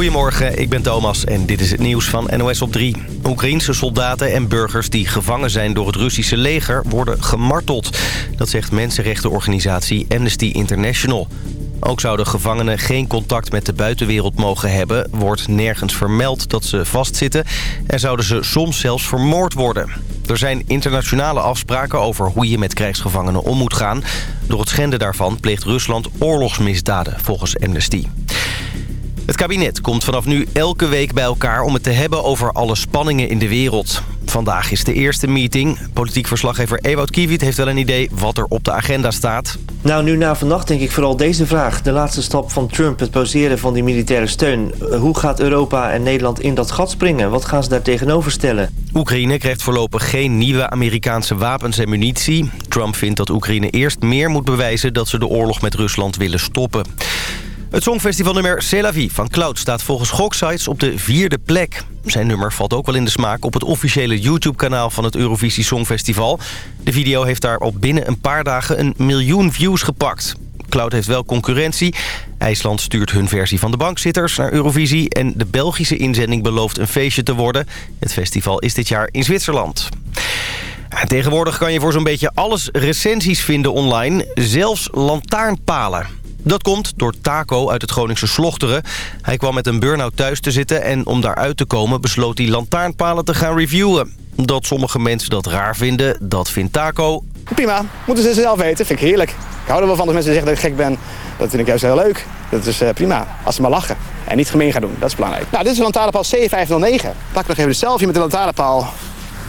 Goedemorgen, ik ben Thomas en dit is het nieuws van NOS op 3. Oekraïense soldaten en burgers die gevangen zijn door het Russische leger worden gemarteld. Dat zegt mensenrechtenorganisatie Amnesty International. Ook zouden gevangenen geen contact met de buitenwereld mogen hebben. Wordt nergens vermeld dat ze vastzitten. En zouden ze soms zelfs vermoord worden. Er zijn internationale afspraken over hoe je met krijgsgevangenen om moet gaan. Door het schenden daarvan pleegt Rusland oorlogsmisdaden, volgens Amnesty. Het kabinet komt vanaf nu elke week bij elkaar om het te hebben over alle spanningen in de wereld. Vandaag is de eerste meeting. Politiek verslaggever Ewout Kiewit heeft wel een idee wat er op de agenda staat. Nou, nu na vannacht denk ik vooral deze vraag. De laatste stap van Trump, het pauzeren van die militaire steun. Hoe gaat Europa en Nederland in dat gat springen? Wat gaan ze daar tegenover stellen? Oekraïne krijgt voorlopig geen nieuwe Amerikaanse wapens en munitie. Trump vindt dat Oekraïne eerst meer moet bewijzen dat ze de oorlog met Rusland willen stoppen. Het songfestival nummer C'est la Vie van Cloud staat volgens Goksites op de vierde plek. Zijn nummer valt ook wel in de smaak op het officiële YouTube-kanaal van het Eurovisie Songfestival. De video heeft daar op binnen een paar dagen een miljoen views gepakt. Cloud heeft wel concurrentie. IJsland stuurt hun versie van de bankzitters naar Eurovisie... en de Belgische inzending belooft een feestje te worden. Het festival is dit jaar in Zwitserland. Tegenwoordig kan je voor zo'n beetje alles recensies vinden online. Zelfs lantaarnpalen. Dat komt door Taco uit het Groningse Slochteren. Hij kwam met een burn-out thuis te zitten... en om daaruit te komen besloot hij lantaarnpalen te gaan reviewen. Dat sommige mensen dat raar vinden, dat vindt Taco. Prima, moeten ze zelf weten. Vind ik heerlijk. Ik hou er wel van als mensen zeggen dat ik gek ben. Dat vind ik juist heel leuk. Dat is uh, prima. Als ze maar lachen. En niet gemeen gaan doen. Dat is belangrijk. Nou, dit is een lantaarnpaal C509. Pak nog even de selfie met de lantaarnpaal.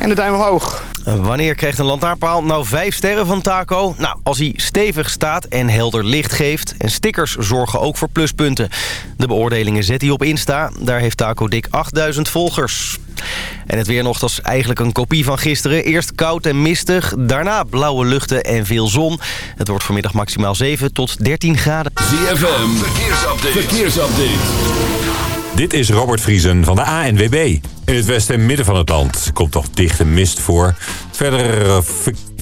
En de duim omhoog. Wanneer krijgt een lantaarnpaal nou vijf sterren van Taco? Nou, als hij stevig staat en helder licht geeft. En stickers zorgen ook voor pluspunten. De beoordelingen zet hij op Insta. Daar heeft Taco dik 8000 volgers. En het weer nog, dat is eigenlijk een kopie van gisteren. Eerst koud en mistig, daarna blauwe luchten en veel zon. Het wordt vanmiddag maximaal 7 tot 13 graden. ZFM, verkeersupdate. verkeersupdate. Dit is Robert Vriesen van de ANWB. In het westen en midden van het land komt toch dichte mist voor. Verder eh,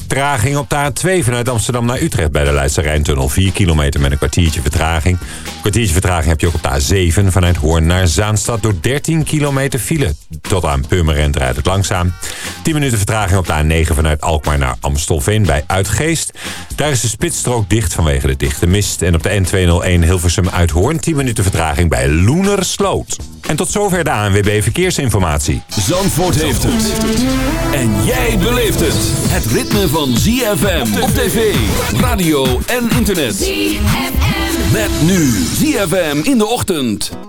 vertraging op de A2 vanuit Amsterdam naar Utrecht... bij de Leidse Rijntunnel. 4 kilometer met een kwartiertje vertraging. Een kwartiertje vertraging heb je ook op de A7 vanuit Hoorn naar Zaanstad... door 13 kilometer file. Tot aan Purmerend rijdt het langzaam. 10 minuten vertraging op de A9 vanuit Alkmaar naar Amstelveen bij Uitgeest. Daar is de spitsstrook dicht vanwege de dichte mist. En op de N201 Hilversum uit Hoorn 10 minuten vertraging bij Loenersloot. En tot zover de ANWB Verkeersinformatie. Zandvoort heeft het. En jij beleeft het. Het ritme van ZFM op tv, radio en internet. ZFM. Met nu ZFM in de ochtend.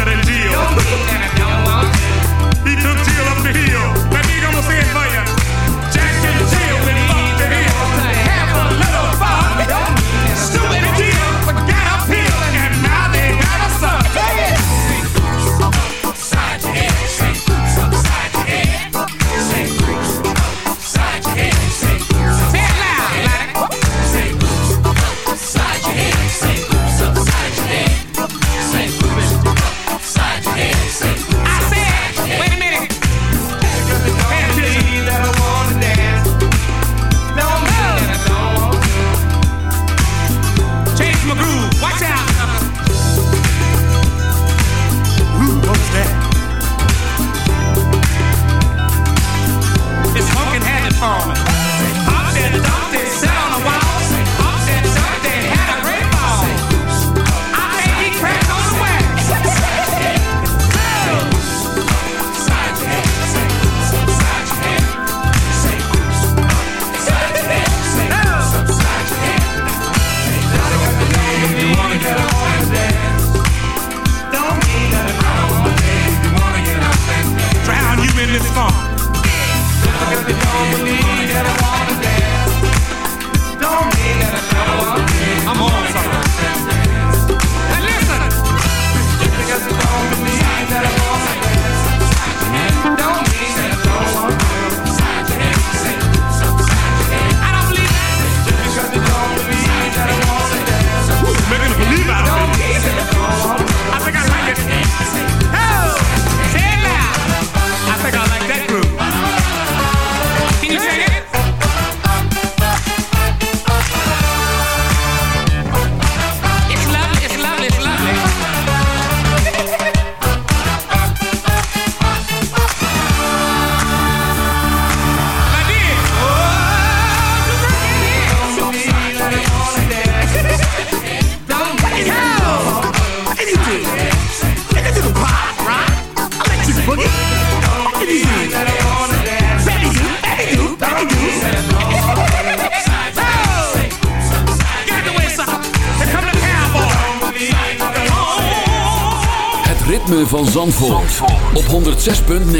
hacer el 6.9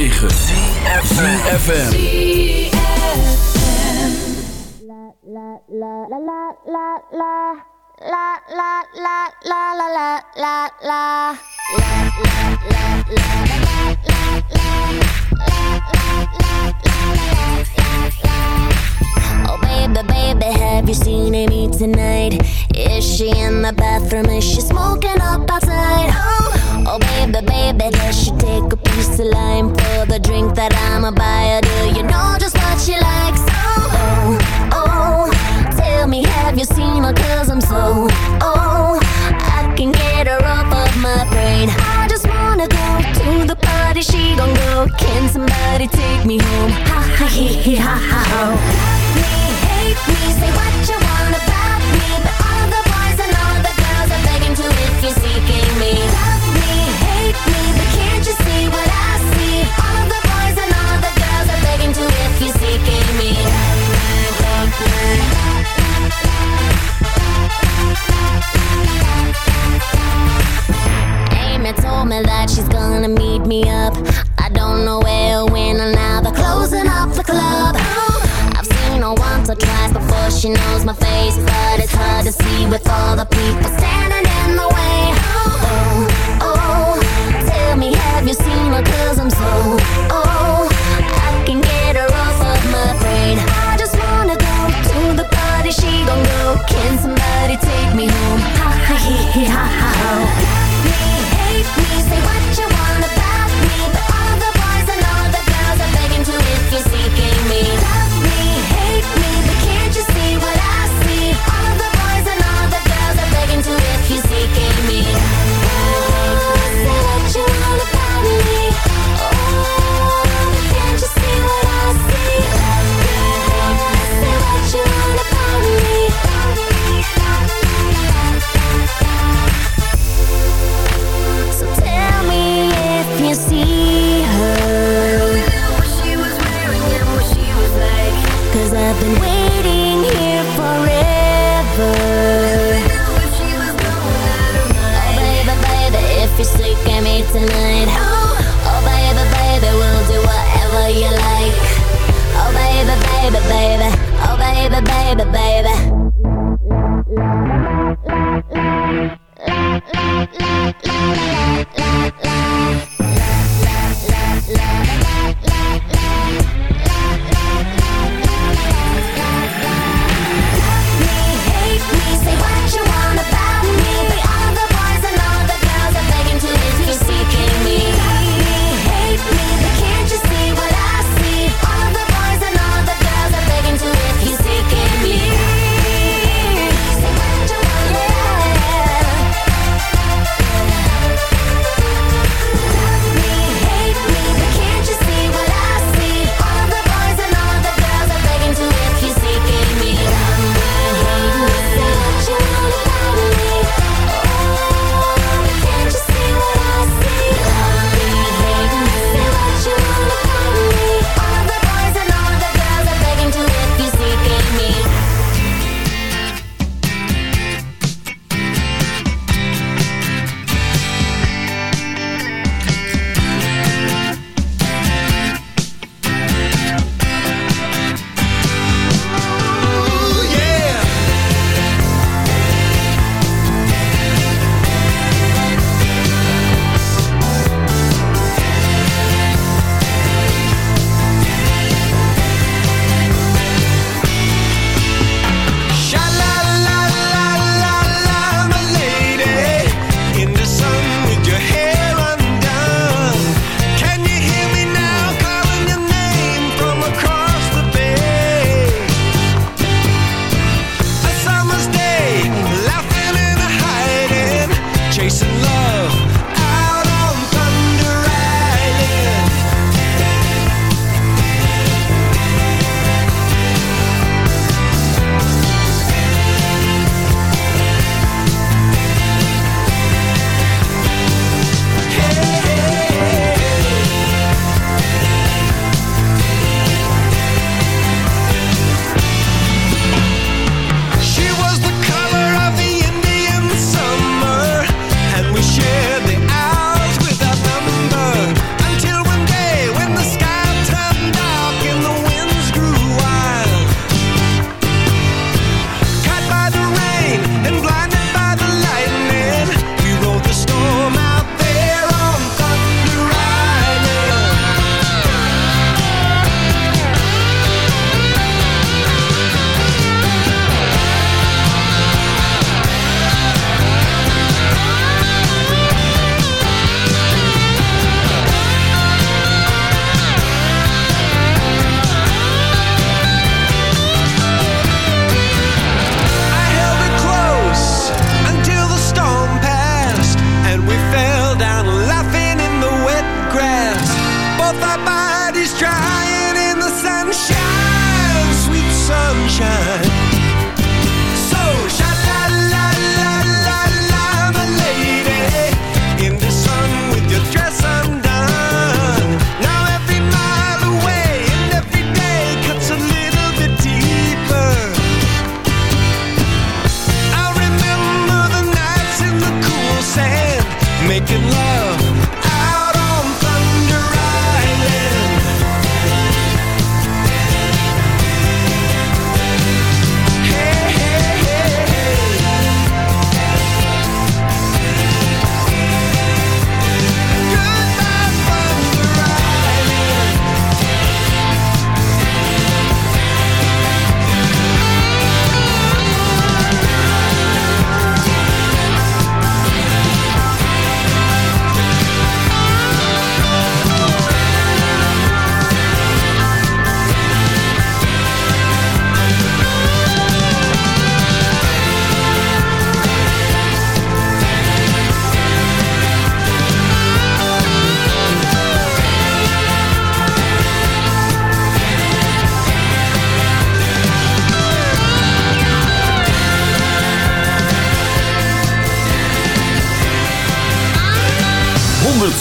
take me home. Ha ha he he ha ha ho. she knows my face But it's hard to see with all the people standing in the way Oh, oh, oh Tell me, have you seen her? Cause I'm so, oh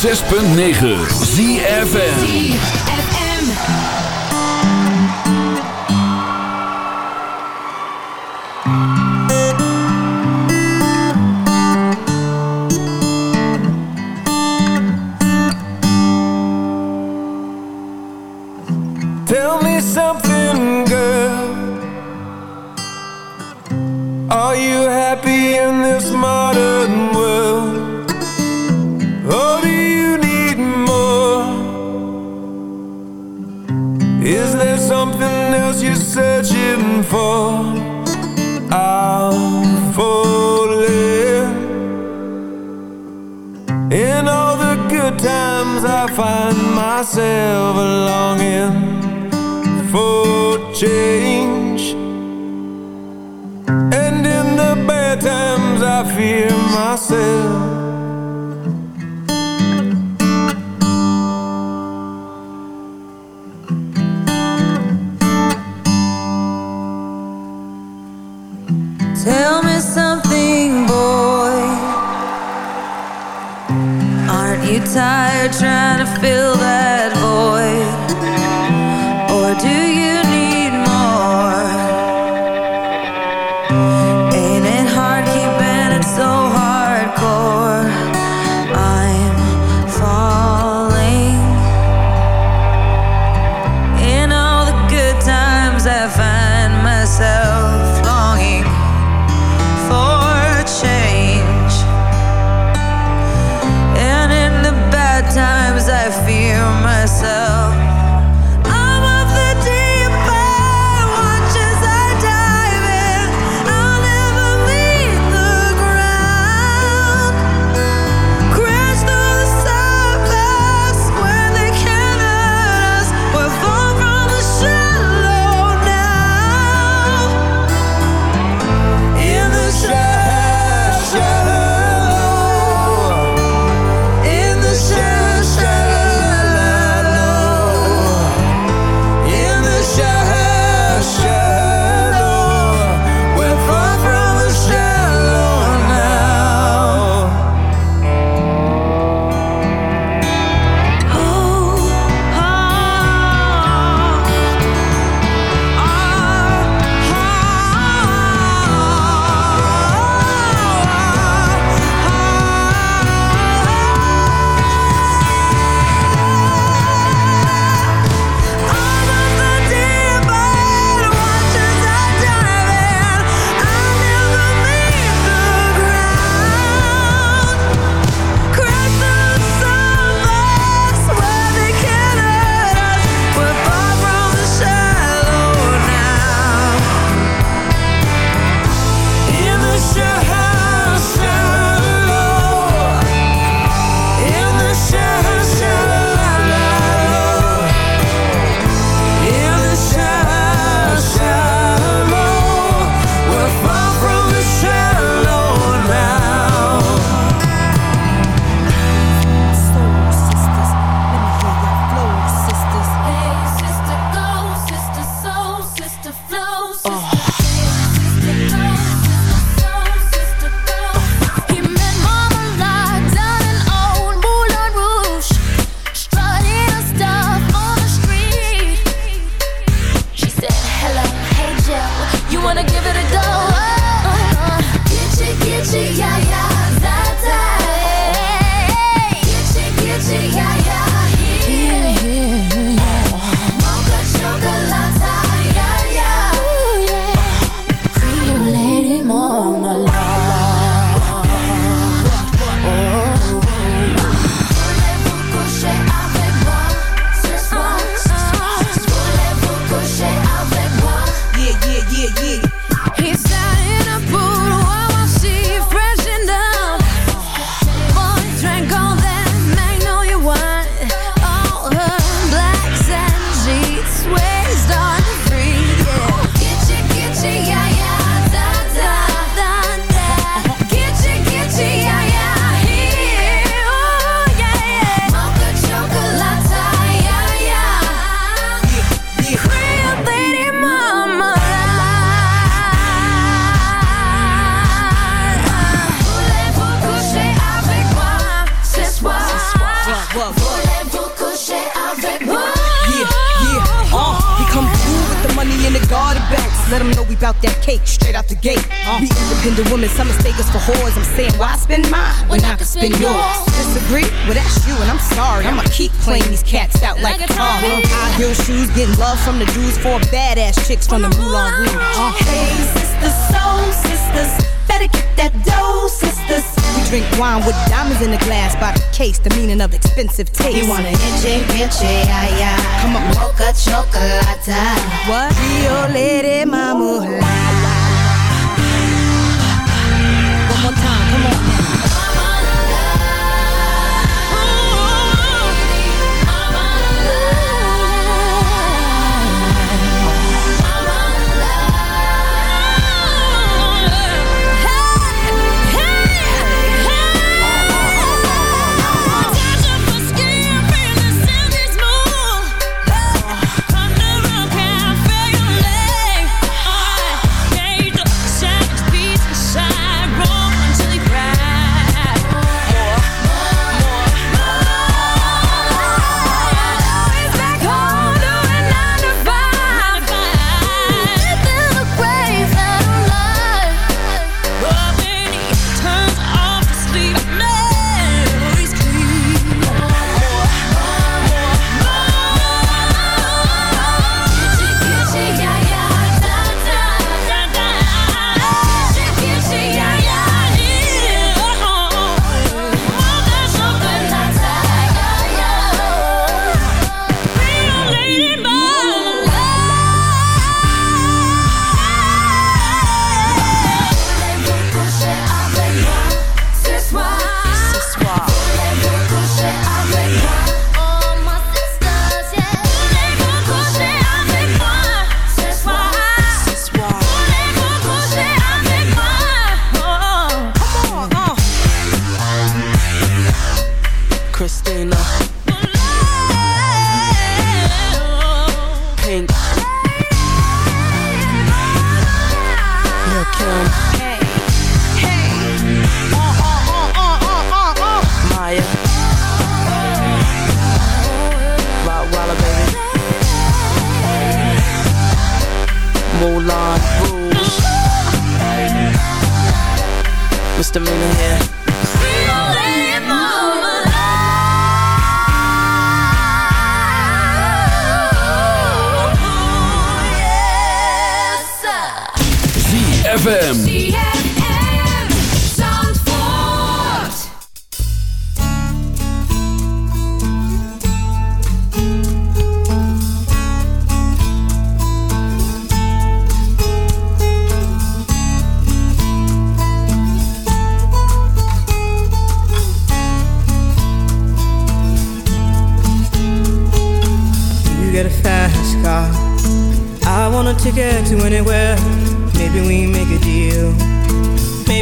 106.9 ZFN I fear myself. Cake straight out the gate. We independent women, some mistake us for whores. I'm saying, why spend mine when I can spend yours? Disagree? Well, that's you, and I'm sorry. I'ma keep playing these cats out like a tar. High heel shoes, getting love from the dudes for badass chicks from the Moulin Rouge. Uh. Hey, sisters, soul sisters, better get that dough, sisters. We drink wine with diamonds in the glass by the case, the meaning of expensive taste. You want an inche, inche, ay, ay. Come on. Mocha chocolate. What? Rio Lady Mama.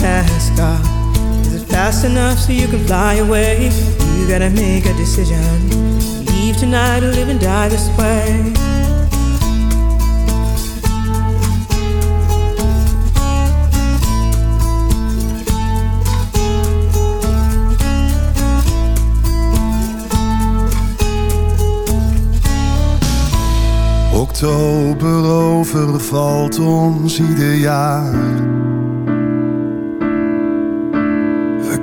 Fast car. Is it fast enough so you can fly away? You gotta make a decision. Leave tonight or live and die this way. Oktober overvalt ons ieder jaar.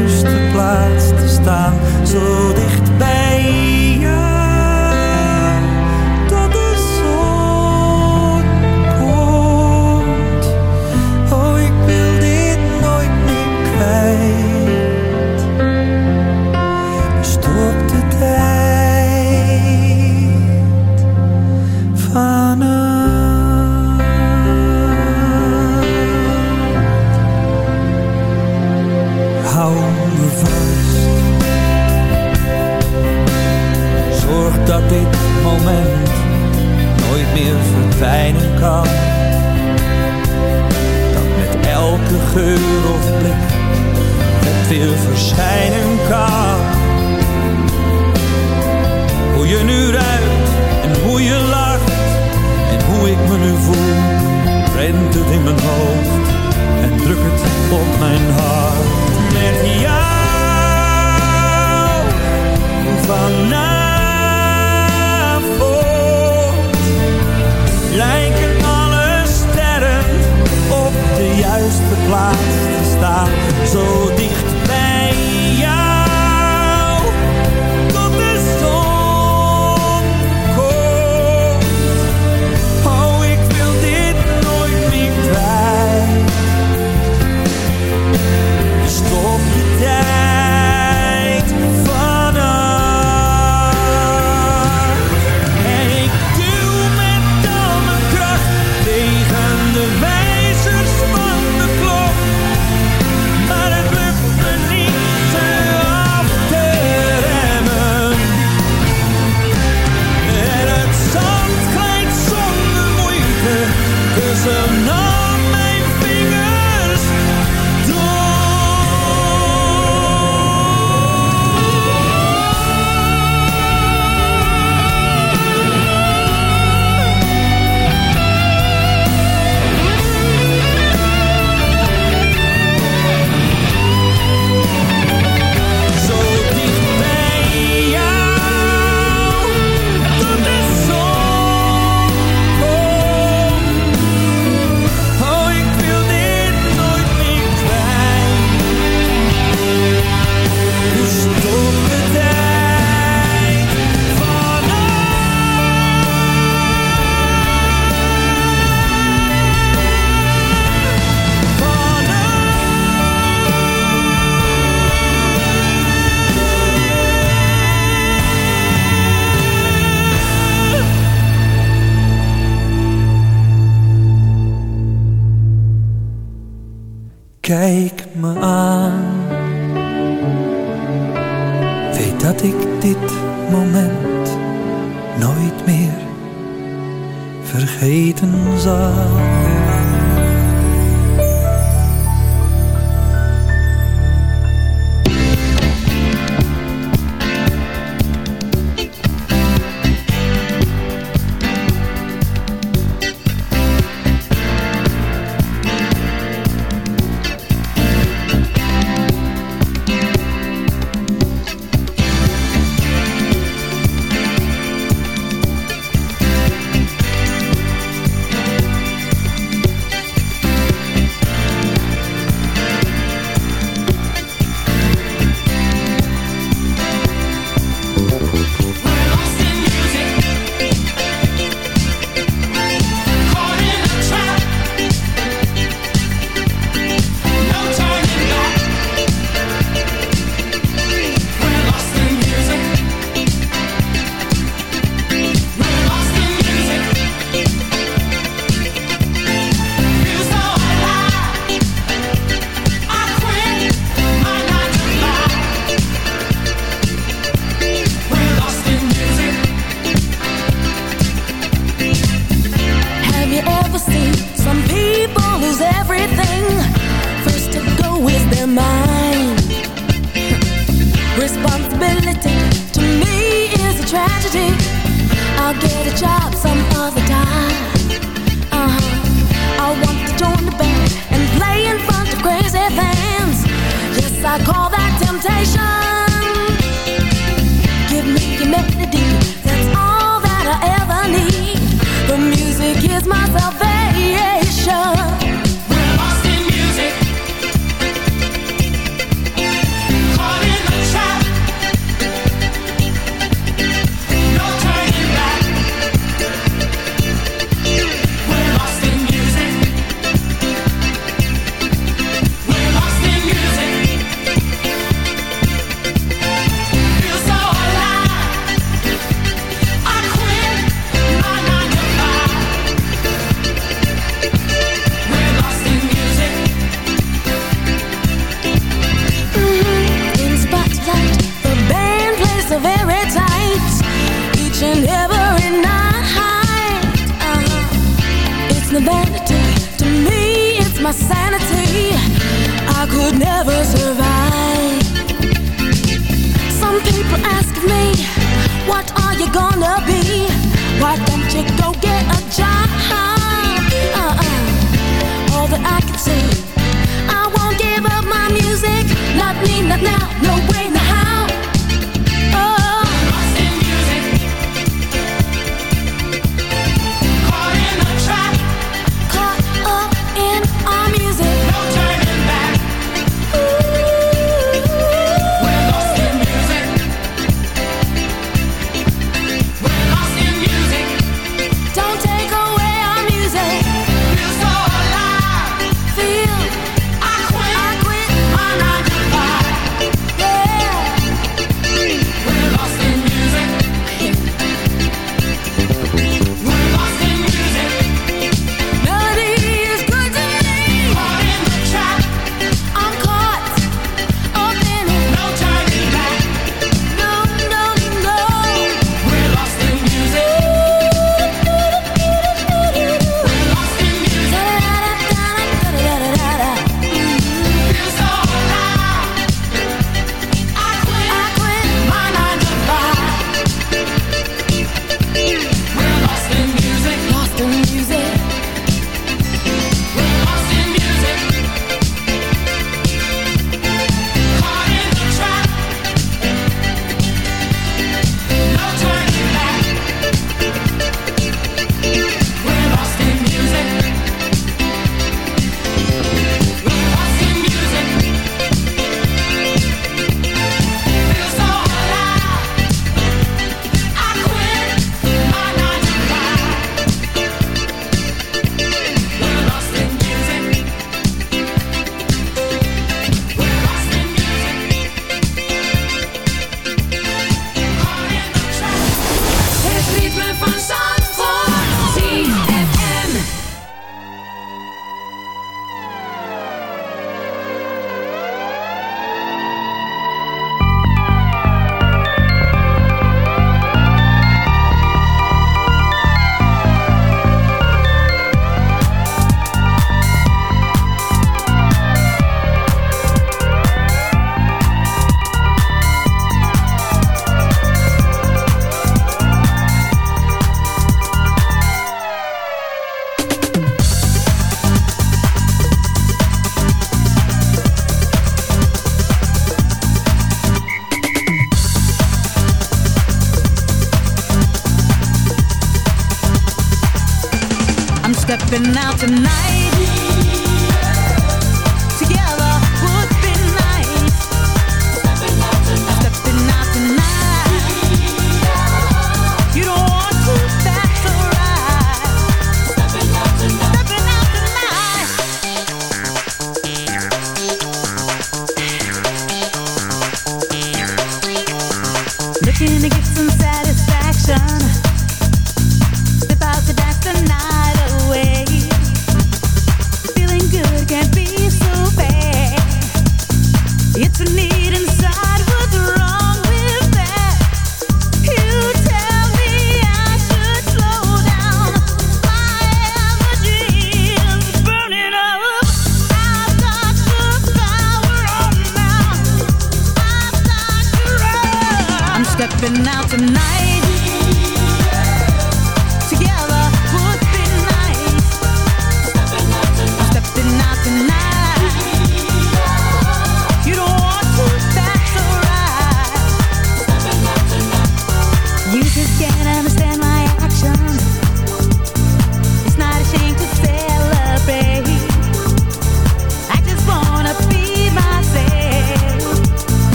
juiste plaats te staan, zo kan. Dat met elke geur of blik het weer verschijnen kan.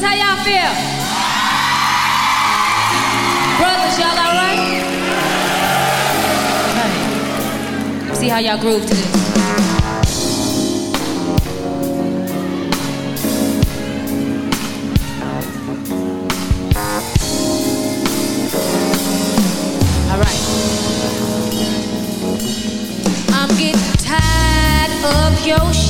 Sisters, how y'all feel? Brothers, y'all alright? Okay. See how y'all groove to this. Alright. I'm getting tired of your shit.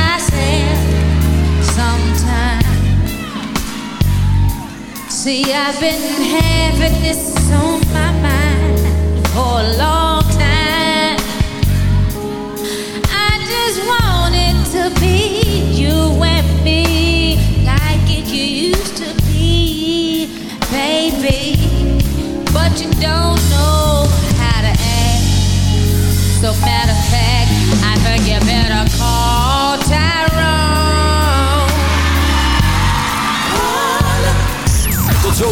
See, I've been having this on my mind for a long time. I just to be you and me like it used to be, baby. But you don't